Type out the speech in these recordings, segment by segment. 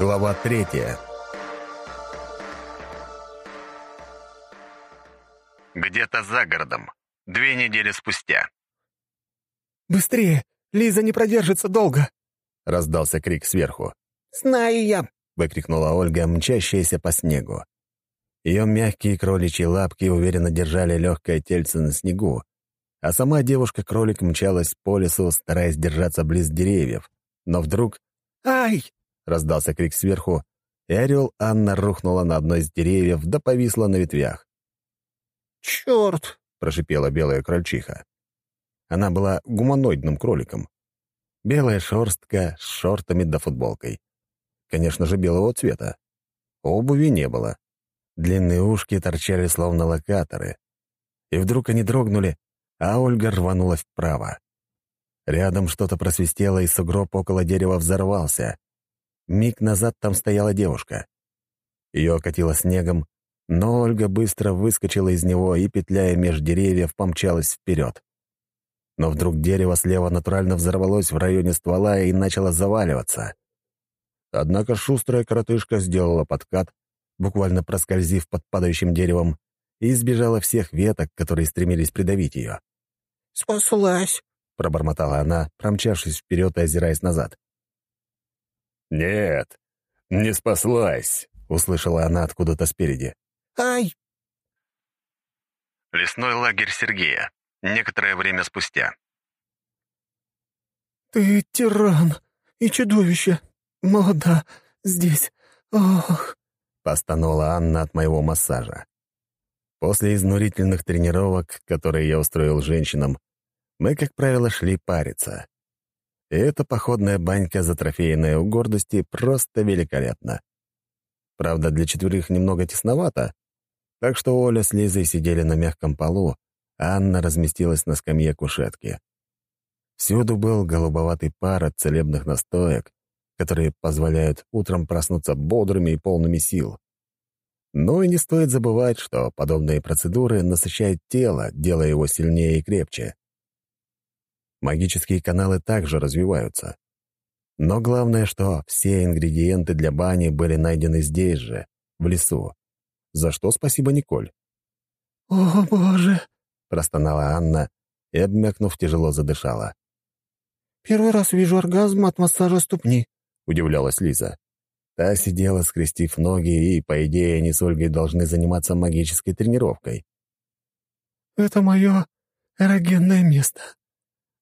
Глава третья. Где-то за городом. Две недели спустя. «Быстрее! Лиза не продержится долго!» — раздался крик сверху. «Знаю я!» — выкрикнула Ольга, мчащаяся по снегу. Ее мягкие кроличьи лапки уверенно держали легкое тельце на снегу, а сама девушка-кролик мчалась по лесу, стараясь держаться близ деревьев. Но вдруг... «Ай!» — раздался крик сверху, и орел Анна рухнула на одно из деревьев да повисла на ветвях. «Черт!» — прошипела белая крольчиха. Она была гуманоидным кроликом. Белая шерстка с шортами да футболкой. Конечно же, белого цвета. Обуви не было. Длинные ушки торчали словно локаторы. И вдруг они дрогнули, а Ольга рванула вправо. Рядом что-то просвистело, и сугроб около дерева взорвался. Миг назад там стояла девушка. Ее окатило снегом, но Ольга быстро выскочила из него и, петляя меж деревьев, помчалась вперед. Но вдруг дерево слева натурально взорвалось в районе ствола и начало заваливаться. Однако шустрая коротышка сделала подкат, буквально проскользив под падающим деревом, и избежала всех веток, которые стремились придавить ее. «Спаслась!» — пробормотала она, промчавшись вперед и озираясь назад. «Нет, не спаслась!» — услышала она откуда-то спереди. «Ай!» Лесной лагерь Сергея. Некоторое время спустя. «Ты тиран и чудовище. Молода здесь. Ох!» — постанула Анна от моего массажа. После изнурительных тренировок, которые я устроил женщинам, мы, как правило, шли париться. И эта походная банька, затрофеянная у гордости, просто великолепна. Правда, для четверых немного тесновато, так что Оля с Лизой сидели на мягком полу, а Анна разместилась на скамье кушетки. Всюду был голубоватый пар от целебных настоек, которые позволяют утром проснуться бодрыми и полными сил. Но и не стоит забывать, что подобные процедуры насыщают тело, делая его сильнее и крепче. Магические каналы также развиваются. Но главное, что все ингредиенты для бани были найдены здесь же, в лесу. За что спасибо Николь. «О, Боже!» — простонала Анна и, обмякнув, тяжело задышала. «Первый раз вижу оргазм от массажа ступни», — удивлялась Лиза. Та сидела, скрестив ноги, и, по идее, они с Ольгой должны заниматься магической тренировкой. «Это мое эрогенное место»,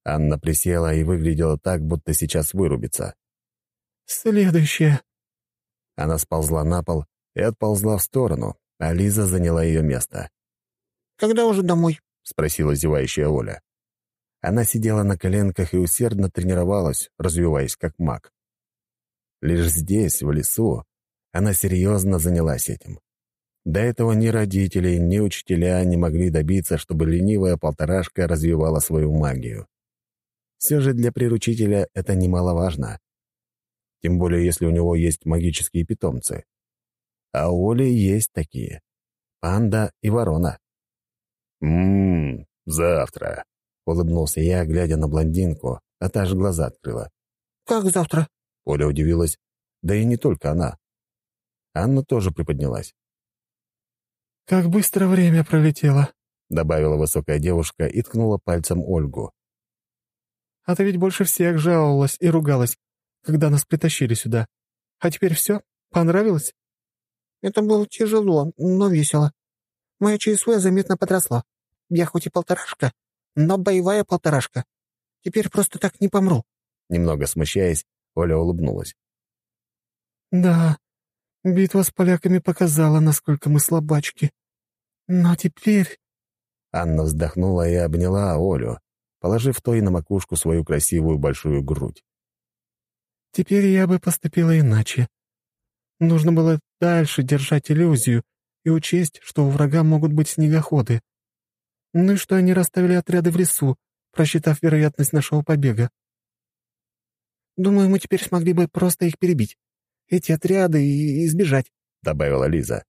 Анна присела и выглядела так, будто сейчас вырубится. «Следующее». Она сползла на пол и отползла в сторону, а Лиза заняла ее место. «Когда уже домой?» — спросила зевающая Оля. Она сидела на коленках и усердно тренировалась, развиваясь как маг. Лишь здесь, в лесу, она серьезно занялась этим. До этого ни родители, ни учителя не могли добиться, чтобы ленивая полторашка развивала свою магию. Все же для приручителя это немаловажно. Тем более, если у него есть магические питомцы. А у Оли есть такие. Панда и ворона. «Ммм, завтра», — улыбнулся я, глядя на блондинку, а та же глаза открыла. «Как завтра?» Оля удивилась. Да и не только она. Анна тоже приподнялась. «Как быстро время пролетело», — добавила высокая девушка и ткнула пальцем Ольгу. А ты ведь больше всех жаловалась и ругалась, когда нас притащили сюда. А теперь все? Понравилось?» «Это было тяжело, но весело. Моя ЧСВ заметно подросла. Я хоть и полторашка, но боевая полторашка. Теперь просто так не помру». Немного смущаясь, Оля улыбнулась. «Да, битва с поляками показала, насколько мы слабачки. Но теперь...» Анна вздохнула и обняла Олю, положив той на макушку свою красивую большую грудь. «Теперь я бы поступила иначе. Нужно было дальше держать иллюзию и учесть, что у врага могут быть снегоходы. Ну и что они расставили отряды в лесу, просчитав вероятность нашего побега. Думаю, мы теперь смогли бы просто их перебить. Эти отряды и избежать», — добавила Лиза.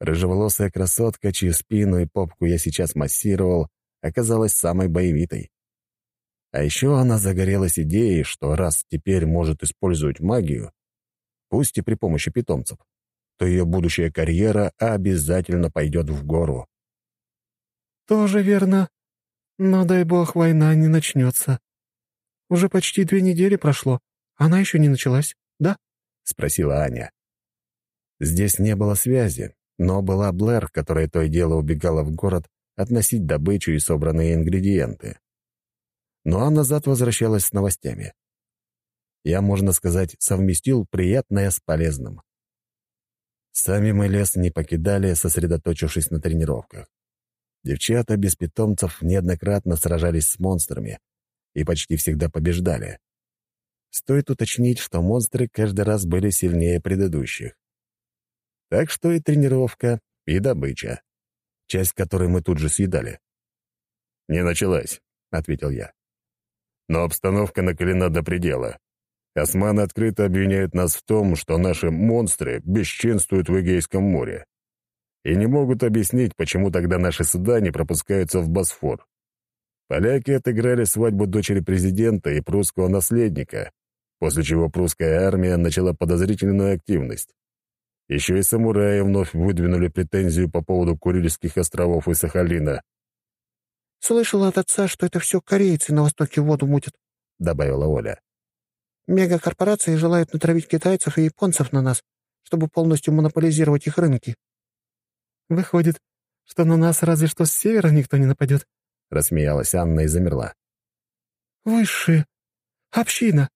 Рыжеволосая красотка, чью спину и попку я сейчас массировал, оказалась самой боевитой. А еще она загорелась идеей, что раз теперь может использовать магию, пусть и при помощи питомцев, то ее будущая карьера обязательно пойдет в гору. «Тоже верно. Но, дай бог, война не начнется. Уже почти две недели прошло. Она еще не началась, да?» — спросила Аня. Здесь не было связи, но была Блэр, которая то и дело убегала в город относить добычу и собранные ингредиенты. Ну а назад возвращалась с новостями. Я, можно сказать, совместил приятное с полезным. Сами мы лес не покидали, сосредоточившись на тренировках. Девчата без питомцев неоднократно сражались с монстрами и почти всегда побеждали. Стоит уточнить, что монстры каждый раз были сильнее предыдущих. Так что и тренировка, и добыча, часть которой мы тут же съедали. «Не началась», — ответил я. «Но обстановка накалена до предела. Османы открыто обвиняют нас в том, что наши монстры бесчинствуют в Эгейском море. И не могут объяснить, почему тогда наши суда не пропускаются в Босфор. Поляки отыграли свадьбу дочери президента и прусского наследника, после чего прусская армия начала подозрительную активность. Еще и самураи вновь выдвинули претензию по поводу Курильских островов и Сахалина. «Слышала от отца, что это все корейцы на востоке воду мутят», — добавила Оля. «Мегакорпорации желают натравить китайцев и японцев на нас, чтобы полностью монополизировать их рынки». «Выходит, что на нас разве что с севера никто не нападет», — рассмеялась Анна и замерла. «Высшие! Община!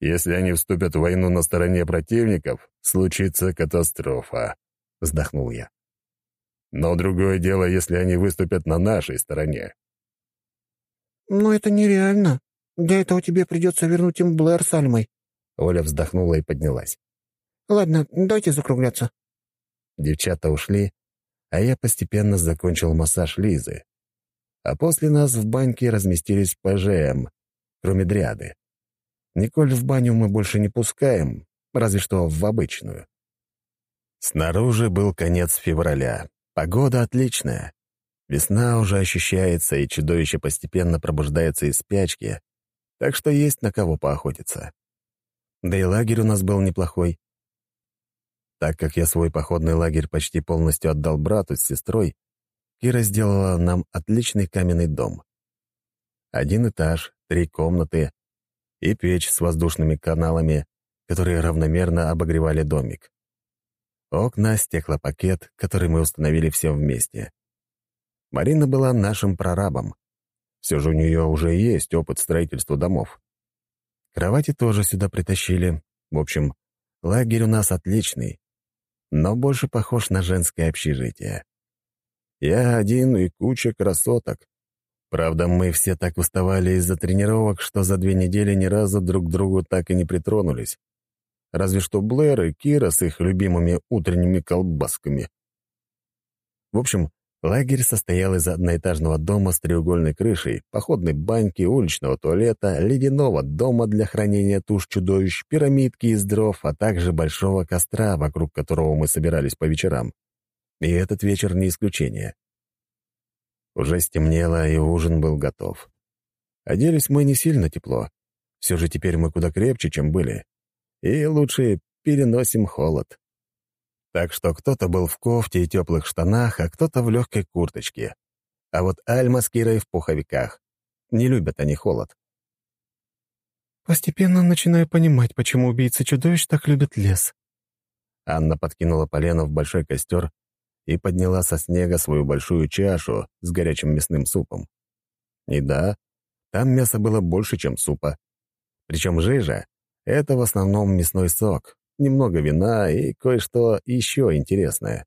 Если они вступят в войну на стороне противников, случится катастрофа», — вздохнул я. «Но другое дело, если они выступят на нашей стороне». «Но это нереально. Для этого тебе придется вернуть им Блэр с Альмой». Оля вздохнула и поднялась. «Ладно, давайте закругляться». Девчата ушли, а я постепенно закончил массаж Лизы. А после нас в баньке разместились ПЖМ, кроме дряды. Николь в баню мы больше не пускаем, разве что в обычную. Снаружи был конец февраля. Погода отличная. Весна уже ощущается, и чудовище постепенно пробуждается из спячки, так что есть на кого поохотиться. Да и лагерь у нас был неплохой. Так как я свой походный лагерь почти полностью отдал брату с сестрой, Кира сделала нам отличный каменный дом. Один этаж, три комнаты, и печь с воздушными каналами, которые равномерно обогревали домик. Окна, стеклопакет, который мы установили все вместе. Марина была нашим прорабом. Все же у нее уже есть опыт строительства домов. Кровати тоже сюда притащили. В общем, лагерь у нас отличный, но больше похож на женское общежитие. Я один и куча красоток, Правда, мы все так уставали из-за тренировок, что за две недели ни разу друг к другу так и не притронулись. Разве что Блэр и Кира с их любимыми утренними колбасками. В общем, лагерь состоял из одноэтажного дома с треугольной крышей, походной баньки, уличного туалета, ледяного дома для хранения туш чудовищ, пирамидки из дров, а также большого костра, вокруг которого мы собирались по вечерам. И этот вечер не исключение. Уже стемнело, и ужин был готов. Оделись мы не сильно тепло. Все же теперь мы куда крепче, чем были. И лучше переносим холод. Так что кто-то был в кофте и теплых штанах, а кто-то в легкой курточке. А вот Альма с Кирой в пуховиках. Не любят они холод. «Постепенно начинаю понимать, почему убийцы чудовищ так любят лес». Анна подкинула полено в большой костер и подняла со снега свою большую чашу с горячим мясным супом. И да, там мяса было больше, чем супа. Причем жижа — это в основном мясной сок, немного вина и кое-что еще интересное.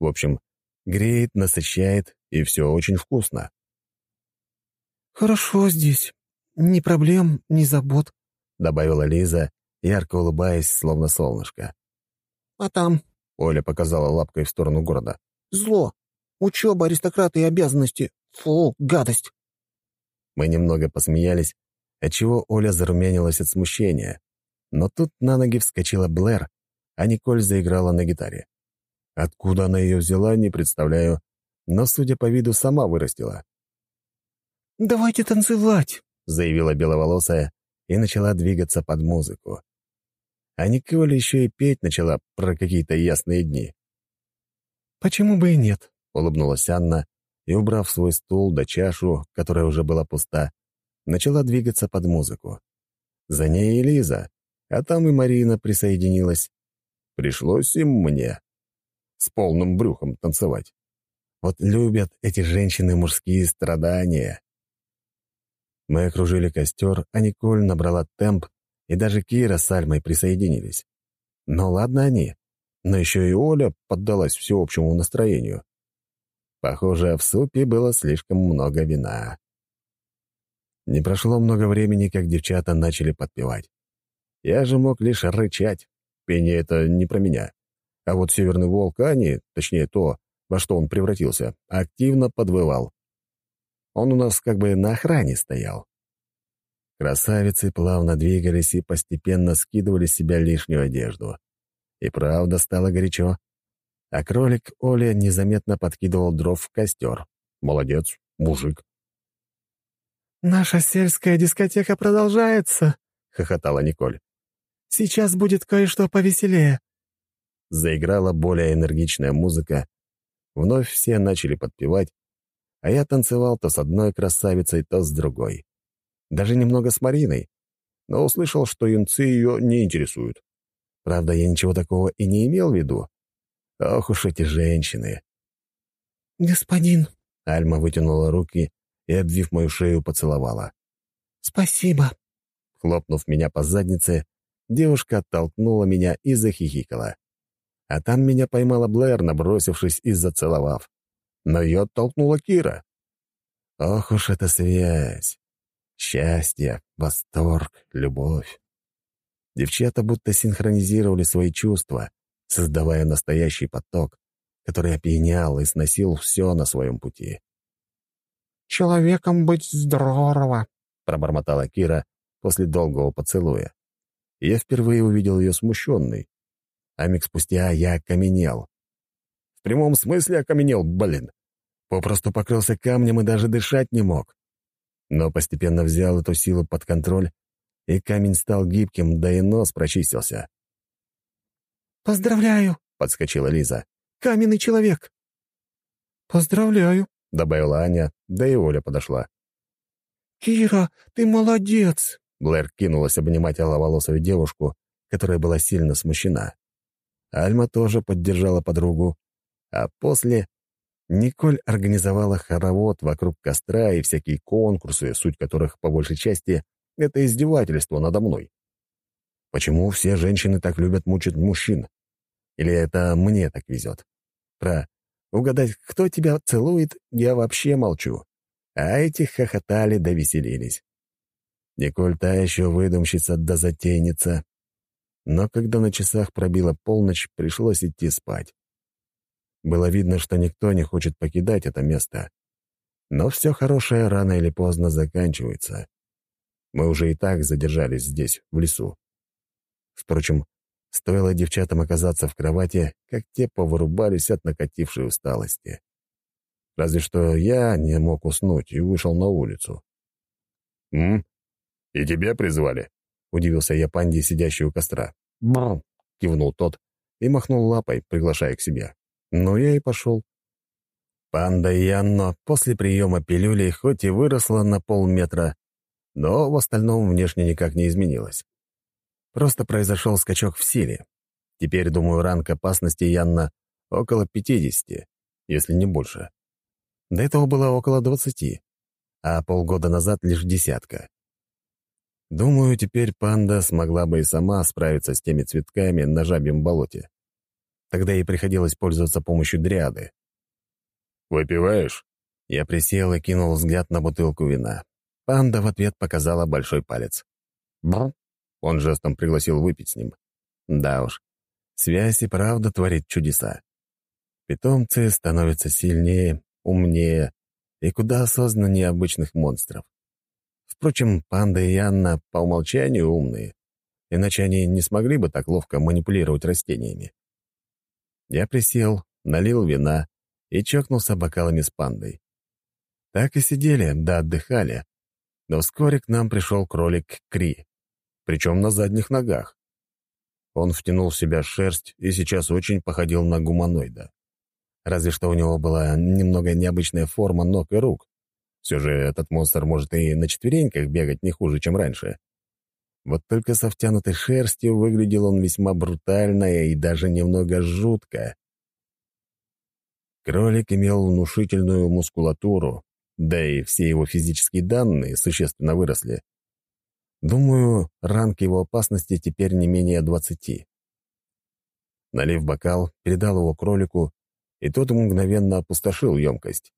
В общем, греет, насыщает, и все очень вкусно. «Хорошо здесь. Ни проблем, ни забот», — добавила Лиза, ярко улыбаясь, словно солнышко. «А там Оля показала лапкой в сторону города. «Зло! Учеба, аристократы и обязанности! Фу, гадость!» Мы немного посмеялись, отчего Оля зарумянилась от смущения. Но тут на ноги вскочила Блэр, а Николь заиграла на гитаре. Откуда она ее взяла, не представляю, но, судя по виду, сама вырастила. «Давайте танцевать!» — заявила беловолосая и начала двигаться под музыку. А Николя еще и петь начала про какие-то ясные дни. «Почему бы и нет?» — улыбнулась Анна и, убрав свой стул да чашу, которая уже была пуста, начала двигаться под музыку. За ней и Лиза, а там и Марина присоединилась. Пришлось им мне с полным брюхом танцевать. Вот любят эти женщины мужские страдания. Мы окружили костер, а Николь набрала темп, и даже Кира с Альмой присоединились. Но ладно они, но еще и Оля поддалась всеобщему настроению. Похоже, в супе было слишком много вина. Не прошло много времени, как девчата начали подпевать. Я же мог лишь рычать. Пение — это не про меня. А вот северный волк Ани, точнее то, во что он превратился, активно подвывал. Он у нас как бы на охране стоял. Красавицы плавно двигались и постепенно скидывали с себя лишнюю одежду. И правда стало горячо. А кролик Оля незаметно подкидывал дров в костер. Молодец, мужик. «Наша сельская дискотека продолжается», — хохотала Николь. «Сейчас будет кое-что повеселее». Заиграла более энергичная музыка. Вновь все начали подпевать, а я танцевал то с одной красавицей, то с другой. Даже немного с Мариной, но услышал, что юнцы ее не интересуют. Правда, я ничего такого и не имел в виду. Ох уж эти женщины. «Господин», — Альма вытянула руки и, обвив мою шею, поцеловала. «Спасибо». Хлопнув меня по заднице, девушка оттолкнула меня и захихикала. А там меня поймала Блэр, набросившись и зацеловав. Но ее оттолкнула Кира. Ох уж эта связь! Счастье, восторг, любовь. Девчата будто синхронизировали свои чувства, создавая настоящий поток, который опьянял и сносил все на своем пути. «Человеком быть здорово», — пробормотала Кира после долгого поцелуя. Я впервые увидел ее смущенной. А миг спустя я окаменел. В прямом смысле окаменел, блин. Попросту покрылся камнем и даже дышать не мог. Но постепенно взял эту силу под контроль, и камень стал гибким, да и нос прочистился. «Поздравляю!» — подскочила Лиза. «Каменный человек!» «Поздравляю!» — добавила Аня, да и Оля подошла. «Кира, ты молодец!» Блэр кинулась обнимать аловолосую девушку, которая была сильно смущена. Альма тоже поддержала подругу, а после Николь организовала хоровод вокруг костра и всякие конкурсы, суть которых, по большей части, — это издевательство надо мной. Почему все женщины так любят мучить мужчин? Или это мне так везет? Про угадать, кто тебя целует, я вообще молчу. А эти хохотали да веселились. Николь та еще выдумщица да затейница. Но когда на часах пробила полночь, пришлось идти спать. Было видно, что никто не хочет покидать это место. Но все хорошее рано или поздно заканчивается. Мы уже и так задержались здесь, в лесу. Впрочем, стоило девчатам оказаться в кровати, как те повырубались от накатившей усталости. Разве что я не мог уснуть и вышел на улицу. «М? И тебя призвали?» — удивился я панде, сидящей у костра. «Бррр!» — кивнул тот и махнул лапой, приглашая к себе. Ну, я и пошел. Панда Янно после приема пилюли хоть и выросла на полметра, но в остальном внешне никак не изменилась. Просто произошел скачок в силе. Теперь, думаю, ранг опасности Янна около 50, если не больше. До этого было около 20, а полгода назад лишь десятка. Думаю, теперь панда смогла бы и сама справиться с теми цветками на жабьем болоте. Тогда ей приходилось пользоваться помощью дриады. «Выпиваешь?» Я присел и кинул взгляд на бутылку вина. Панда в ответ показала большой палец. «Бррр!» Он жестом пригласил выпить с ним. Да уж, связь и правда творит чудеса. Питомцы становятся сильнее, умнее и куда осознаннее обычных монстров. Впрочем, панда и Анна по умолчанию умные, иначе они не смогли бы так ловко манипулировать растениями. Я присел, налил вина и чокнулся бокалами с пандой. Так и сидели, да отдыхали. Но вскоре к нам пришел кролик Кри, причем на задних ногах. Он втянул в себя шерсть и сейчас очень походил на гуманоида. Разве что у него была немного необычная форма ног и рук. Все же этот монстр может и на четвереньках бегать не хуже, чем раньше. Вот только со втянутой шерстью выглядел он весьма брутально и даже немного жутко. Кролик имел внушительную мускулатуру, да и все его физические данные существенно выросли. Думаю, ранг его опасности теперь не менее двадцати. Налив бокал, передал его кролику, и тот мгновенно опустошил емкость,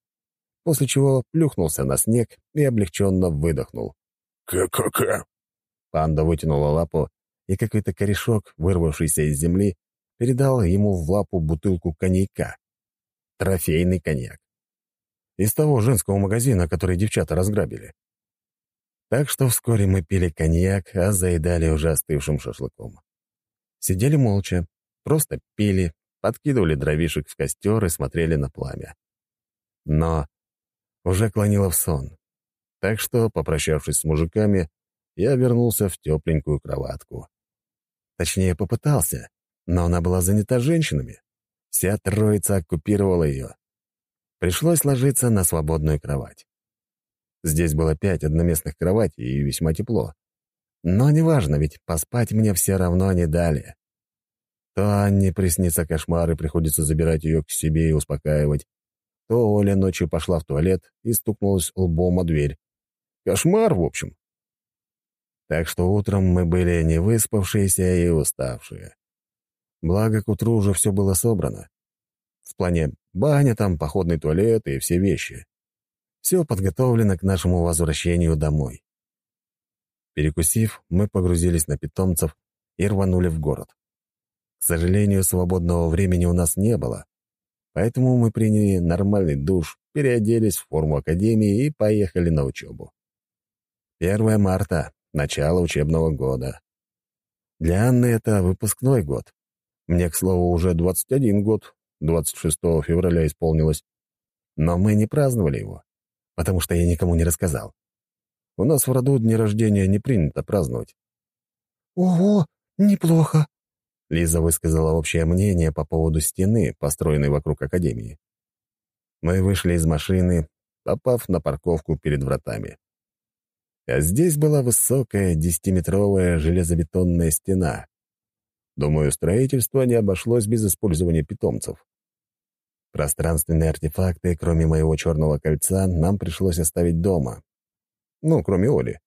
после чего плюхнулся на снег и облегченно выдохнул. «Ка-ка-ка!» Панда вытянула лапу, и какой-то корешок, вырвавшийся из земли, передал ему в лапу бутылку коньяка. Трофейный коньяк. Из того женского магазина, который девчата разграбили. Так что вскоре мы пили коньяк, а заедали уже остывшим шашлыком. Сидели молча, просто пили, подкидывали дровишек в костер и смотрели на пламя. Но уже клонило в сон. Так что, попрощавшись с мужиками, я вернулся в тепленькую кроватку. Точнее, попытался, но она была занята женщинами. Вся троица оккупировала ее. Пришлось ложиться на свободную кровать. Здесь было пять одноместных кроватей и весьма тепло. Но неважно, ведь поспать мне все равно не дали. То Анне приснится кошмар, и приходится забирать ее к себе и успокаивать, то Оля ночью пошла в туалет и стукнулась лбом о дверь. Кошмар, в общем. Так что утром мы были не выспавшиеся и уставшие. Благо, к утру уже все было собрано. В плане баня там, походный туалет и все вещи. Все подготовлено к нашему возвращению домой. Перекусив, мы погрузились на питомцев и рванули в город. К сожалению, свободного времени у нас не было, поэтому мы приняли нормальный душ, переоделись в форму академии и поехали на учебу. 1 марта, начало учебного года. Для Анны это выпускной год. Мне, к слову, уже 21 год, 26 февраля исполнилось. Но мы не праздновали его, потому что я никому не рассказал. У нас в роду дни рождения не принято праздновать. «Ого, неплохо!» Лиза высказала общее мнение по поводу стены, построенной вокруг академии. Мы вышли из машины, попав на парковку перед вратами. А здесь была высокая десятиметровая железобетонная стена. Думаю, строительство не обошлось без использования питомцев. Пространственные артефакты, кроме моего черного кольца, нам пришлось оставить дома. Ну, кроме Оли.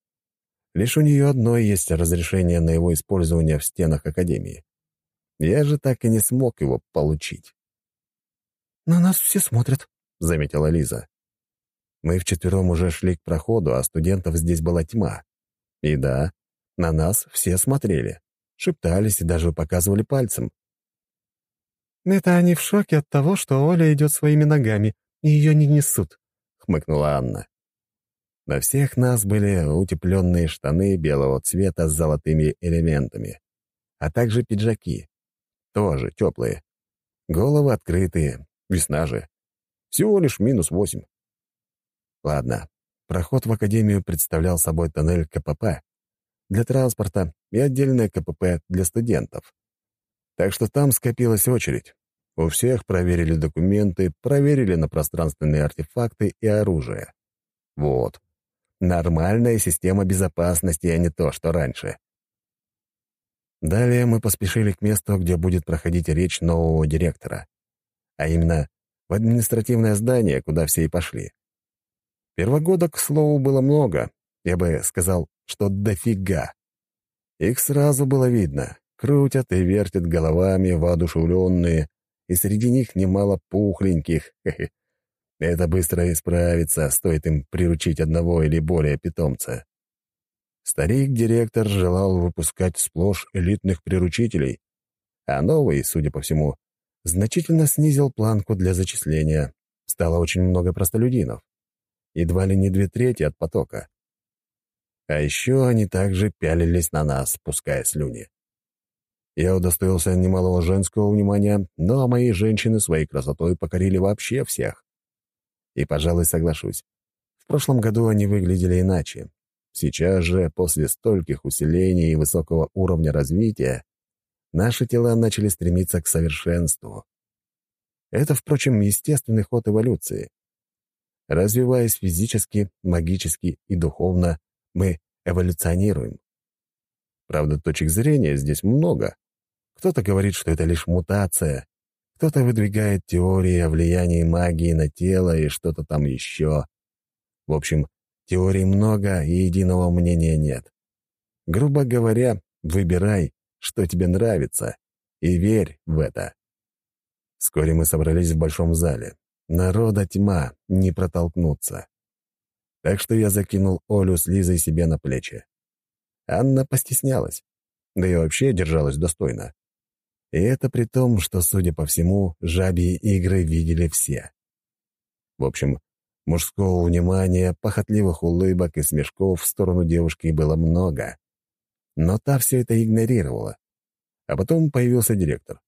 Лишь у нее одной есть разрешение на его использование в стенах Академии. Я же так и не смог его получить. «На нас все смотрят», — заметила Лиза. Мы вчетвером уже шли к проходу, а студентов здесь была тьма. И да, на нас все смотрели, шептались и даже показывали пальцем. «Это они в шоке от того, что Оля идет своими ногами, и ее не несут», — хмыкнула Анна. На всех нас были утепленные штаны белого цвета с золотыми элементами, а также пиджаки. Тоже теплые. Головы открытые, весна же. Всего лишь минус восемь. Ладно, проход в академию представлял собой тоннель КПП для транспорта и отдельное КПП для студентов. Так что там скопилась очередь. У всех проверили документы, проверили на пространственные артефакты и оружие. Вот. Нормальная система безопасности, а не то, что раньше. Далее мы поспешили к месту, где будет проходить речь нового директора. А именно, в административное здание, куда все и пошли. Первогодок, к слову, было много. Я бы сказал, что дофига. Их сразу было видно. Крутят и вертят головами воодушевленные, и среди них немало пухленьких. Это быстро исправится, стоит им приручить одного или более питомца. Старик-директор желал выпускать сплошь элитных приручителей, а новый, судя по всему, значительно снизил планку для зачисления. Стало очень много простолюдинов едва ли не две трети от потока. А еще они также пялились на нас, пуская слюни. Я удостоился немалого женского внимания, но мои женщины своей красотой покорили вообще всех. И, пожалуй, соглашусь. В прошлом году они выглядели иначе. Сейчас же, после стольких усилений и высокого уровня развития, наши тела начали стремиться к совершенству. Это, впрочем, естественный ход эволюции. Развиваясь физически, магически и духовно, мы эволюционируем. Правда, точек зрения здесь много. Кто-то говорит, что это лишь мутация, кто-то выдвигает теории о влиянии магии на тело и что-то там еще. В общем, теорий много и единого мнения нет. Грубо говоря, выбирай, что тебе нравится, и верь в это. Вскоре мы собрались в большом зале. Народа тьма, не протолкнуться. Так что я закинул Олю с Лизой себе на плечи. Анна постеснялась, да и вообще держалась достойно. И это при том, что, судя по всему, жабьи игры видели все. В общем, мужского внимания, похотливых улыбок и смешков в сторону девушки было много. Но та все это игнорировала. А потом появился директор.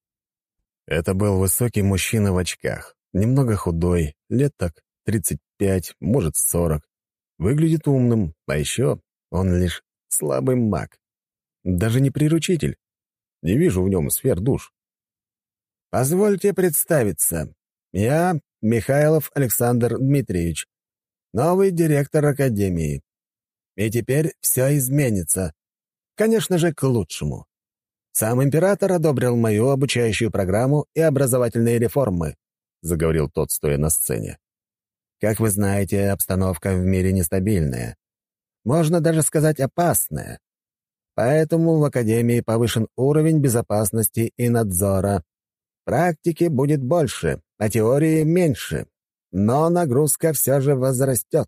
Это был высокий мужчина в очках, немного худой, лет так 35, может, 40. Выглядит умным, а еще он лишь слабый маг. Даже не приручитель. Не вижу в нем сфер душ. «Позвольте представиться. Я Михайлов Александр Дмитриевич, новый директор Академии. И теперь все изменится. Конечно же, к лучшему. Сам император одобрил мою обучающую программу и образовательные реформы», — заговорил тот, стоя на сцене. «Как вы знаете, обстановка в мире нестабильная. Можно даже сказать опасная. Поэтому в Академии повышен уровень безопасности и надзора. Практики будет больше, а теории меньше. Но нагрузка все же возрастет.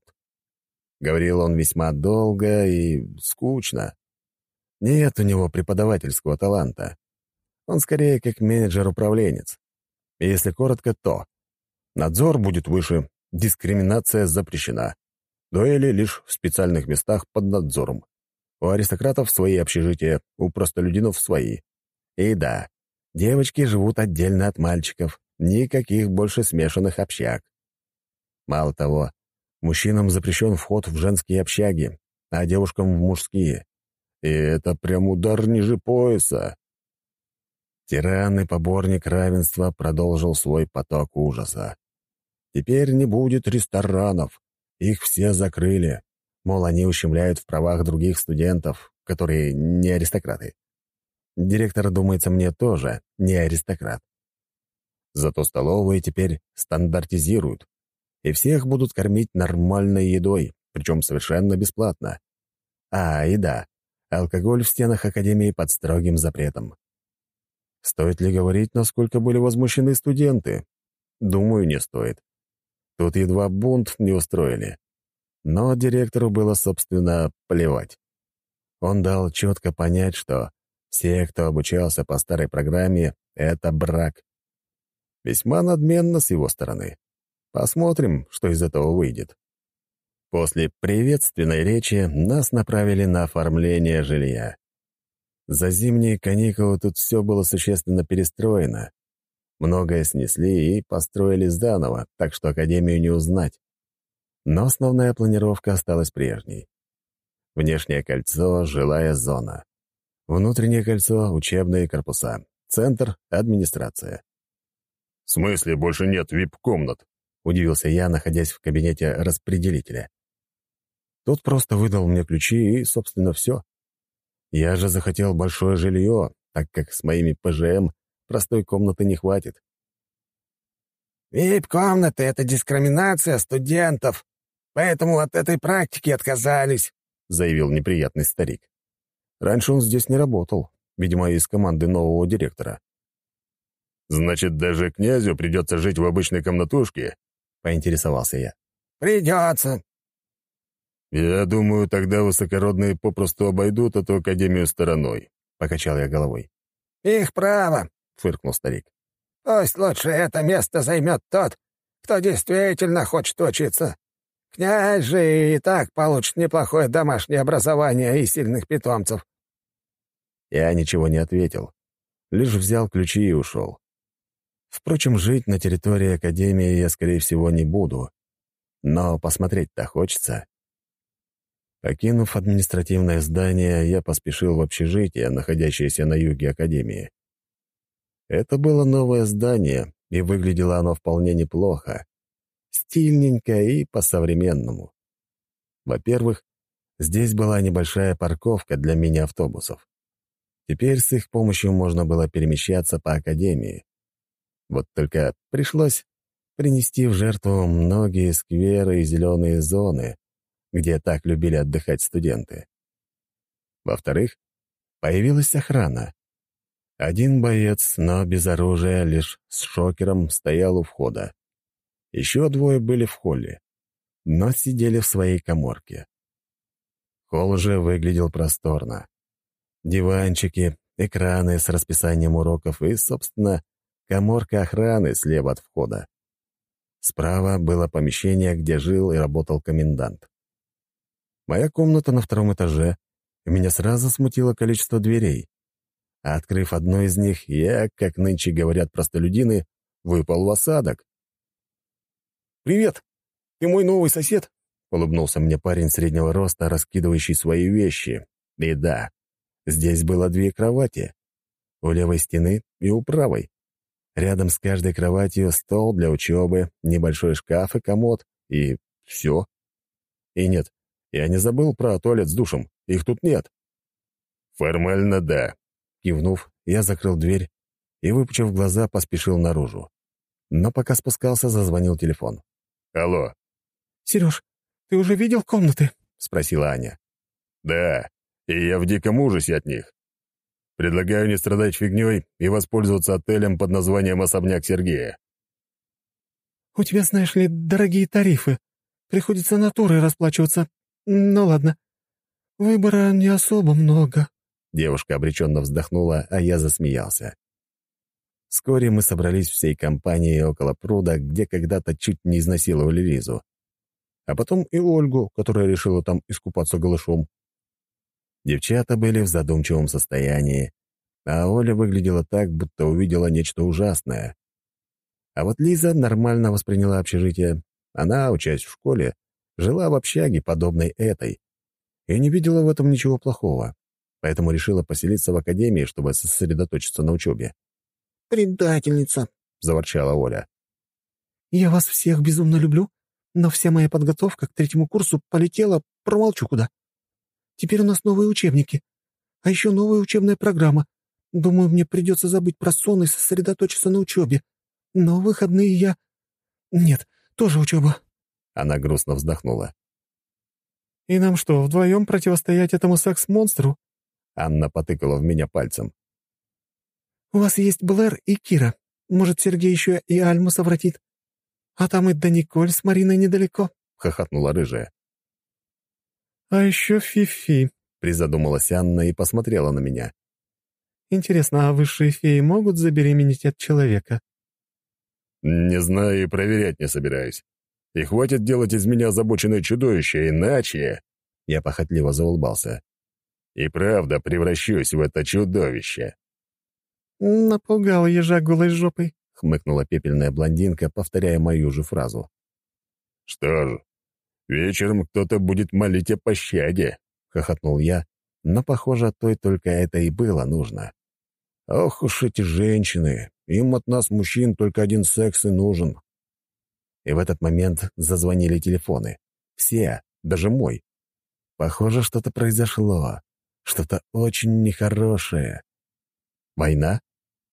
Говорил он весьма долго и скучно. Нет у него преподавательского таланта. Он скорее как менеджер-управленец. Если коротко, то надзор будет выше, дискриминация запрещена. Дуэли лишь в специальных местах под надзором. У аристократов свои общежития, у простолюдинов свои. И да, девочки живут отдельно от мальчиков, никаких больше смешанных общак. Мало того, мужчинам запрещен вход в женские общаги, а девушкам — в мужские. И это прям удар ниже пояса. Тиран и поборник равенства продолжил свой поток ужаса. Теперь не будет ресторанов. Их все закрыли. Мол, они ущемляют в правах других студентов, которые не аристократы. Директор, думается, мне тоже не аристократ. Зато столовые теперь стандартизируют, и всех будут кормить нормальной едой, причем совершенно бесплатно. А, и да, Алкоголь в стенах Академии под строгим запретом. Стоит ли говорить, насколько были возмущены студенты? Думаю, не стоит. Тут едва бунт не устроили. Но директору было, собственно, плевать. Он дал четко понять, что все, кто обучался по старой программе, — это брак. Весьма надменно с его стороны. Посмотрим, что из этого выйдет. После приветственной речи нас направили на оформление жилья. За зимние каникулы тут все было существенно перестроено. Многое снесли и построили заново, так что Академию не узнать. Но основная планировка осталась прежней. Внешнее кольцо — жилая зона. Внутреннее кольцо — учебные корпуса. Центр — администрация. «В смысле больше нет вип-комнат?» — удивился я, находясь в кабинете распределителя. Тот просто выдал мне ключи и, собственно, все. Я же захотел большое жилье, так как с моими ПЖМ простой комнаты не хватит. «Вип-комнаты — это дискриминация студентов, поэтому от этой практики отказались», — заявил неприятный старик. Раньше он здесь не работал, видимо, из команды нового директора. «Значит, даже князю придется жить в обычной комнатушке?» — поинтересовался я. «Придется», «Я думаю, тогда высокородные попросту обойдут эту академию стороной», — покачал я головой. «Их право», — фыркнул старик. «Пусть лучше это место займет тот, кто действительно хочет учиться. Князь же и так получит неплохое домашнее образование и сильных питомцев». Я ничего не ответил, лишь взял ключи и ушел. Впрочем, жить на территории Академии я, скорее всего, не буду. Но посмотреть-то хочется. Покинув административное здание, я поспешил в общежитие, находящееся на юге Академии. Это было новое здание, и выглядело оно вполне неплохо. Стильненько и по-современному. Во-первых, здесь была небольшая парковка для мини-автобусов. Теперь с их помощью можно было перемещаться по академии. Вот только пришлось принести в жертву многие скверы и зеленые зоны, где так любили отдыхать студенты. Во-вторых, появилась охрана. Один боец, но без оружия, лишь с шокером, стоял у входа. Еще двое были в холле, но сидели в своей коморке. Холл же выглядел просторно. Диванчики, экраны с расписанием уроков и, собственно, коморка охраны слева от входа. Справа было помещение, где жил и работал комендант. Моя комната на втором этаже, и меня сразу смутило количество дверей. А открыв одну из них, я, как нынче говорят простолюдины, выпал в осадок. «Привет! Ты мой новый сосед?» — улыбнулся мне парень среднего роста, раскидывающий свои вещи. И да, здесь было две кровати. У левой стены и у правой. Рядом с каждой кроватью стол для учебы, небольшой шкаф и комод, и все. И нет, я не забыл про туалет с душем, их тут нет. Формально да. Кивнув, я закрыл дверь и, выпучив глаза, поспешил наружу. Но пока спускался, зазвонил телефон. Алло. «Сереж, ты уже видел комнаты?» — спросила Аня. Да, и я в диком ужасе от них. Предлагаю не страдать фигней и воспользоваться отелем под названием «Особняк Сергея». «У тебя, знаешь ли, дорогие тарифы. Приходится натурой расплачиваться. Ну ладно. Выбора не особо много». Девушка обреченно вздохнула, а я засмеялся. Вскоре мы собрались всей компанией около пруда, где когда-то чуть не изнасиловали Лизу. А потом и Ольгу, которая решила там искупаться голышом. Девчата были в задумчивом состоянии, а Оля выглядела так, будто увидела нечто ужасное. А вот Лиза нормально восприняла общежитие. Она, учась в школе, жила в общаге, подобной этой, и не видела в этом ничего плохого, поэтому решила поселиться в академии, чтобы сосредоточиться на учебе. «Предательница», — заворчала Оля. «Я вас всех безумно люблю, но вся моя подготовка к третьему курсу полетела, промолчу куда. Теперь у нас новые учебники. А еще новая учебная программа. Думаю, мне придется забыть про сон и сосредоточиться на учебе. Но выходные я... Нет, тоже учеба». Она грустно вздохнула. «И нам что, вдвоем противостоять этому секс-монстру?» Анна потыкала в меня пальцем. «У вас есть Блэр и Кира. Может, Сергей еще и Альму совратит? А там и до Николь с Мариной недалеко», — хохотнула рыжая. «А еще Фифи», — призадумалась Анна и посмотрела на меня. «Интересно, а высшие феи могут забеременеть от человека?» «Не знаю и проверять не собираюсь. И хватит делать из меня озабоченное чудовище, иначе...» Я похотливо заулыбался. «И правда превращусь в это чудовище». «Напугал ежа голой жопой», — хмыкнула пепельная блондинка, повторяя мою же фразу. «Что ж, Вечером кто-то будет молить о пощаде», — хохотнул я, но, похоже, той только это и было нужно. «Ох уж эти женщины! Им от нас, мужчин, только один секс и нужен». И в этот момент зазвонили телефоны. Все, даже мой. Похоже, что-то произошло. Что-то очень нехорошее. Война?